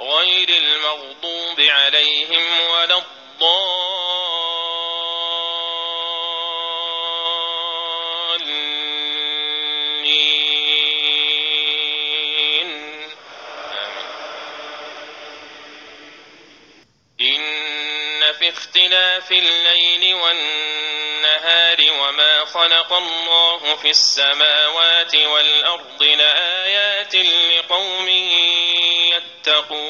غير المغضوب عليهم ولا الضالين. آمين. إن في اختلاف الليل والنهار وما خلق الله في السماوات والأرض لآيات لقوم يتقون.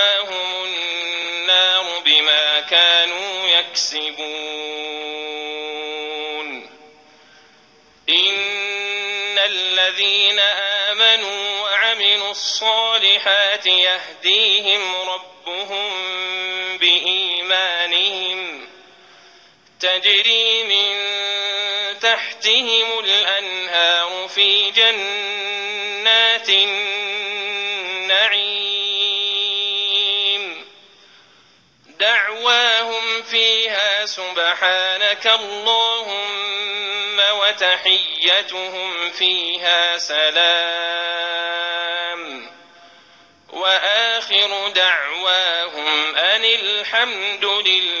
النار بما كانوا يكسبون. إن الذين آمنوا وعملوا الصالحات يهديهم ربهم بإيمانهم. تجري من تحتهم الأنهار في جنات النار ومأواهم فيها سبحانك اللهم وتحيتهم فيها سلام. وآخر دعواهم أن الحمد لله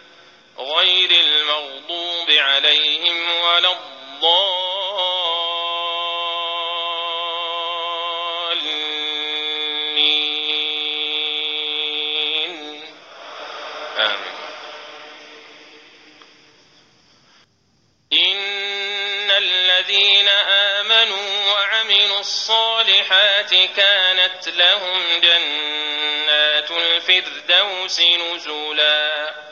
غير المغضوب عليهم ولا الضالين. آمين. إن الذين آمنوا وعملوا الصالحات كانت لهم جنات الفردوس نزلاً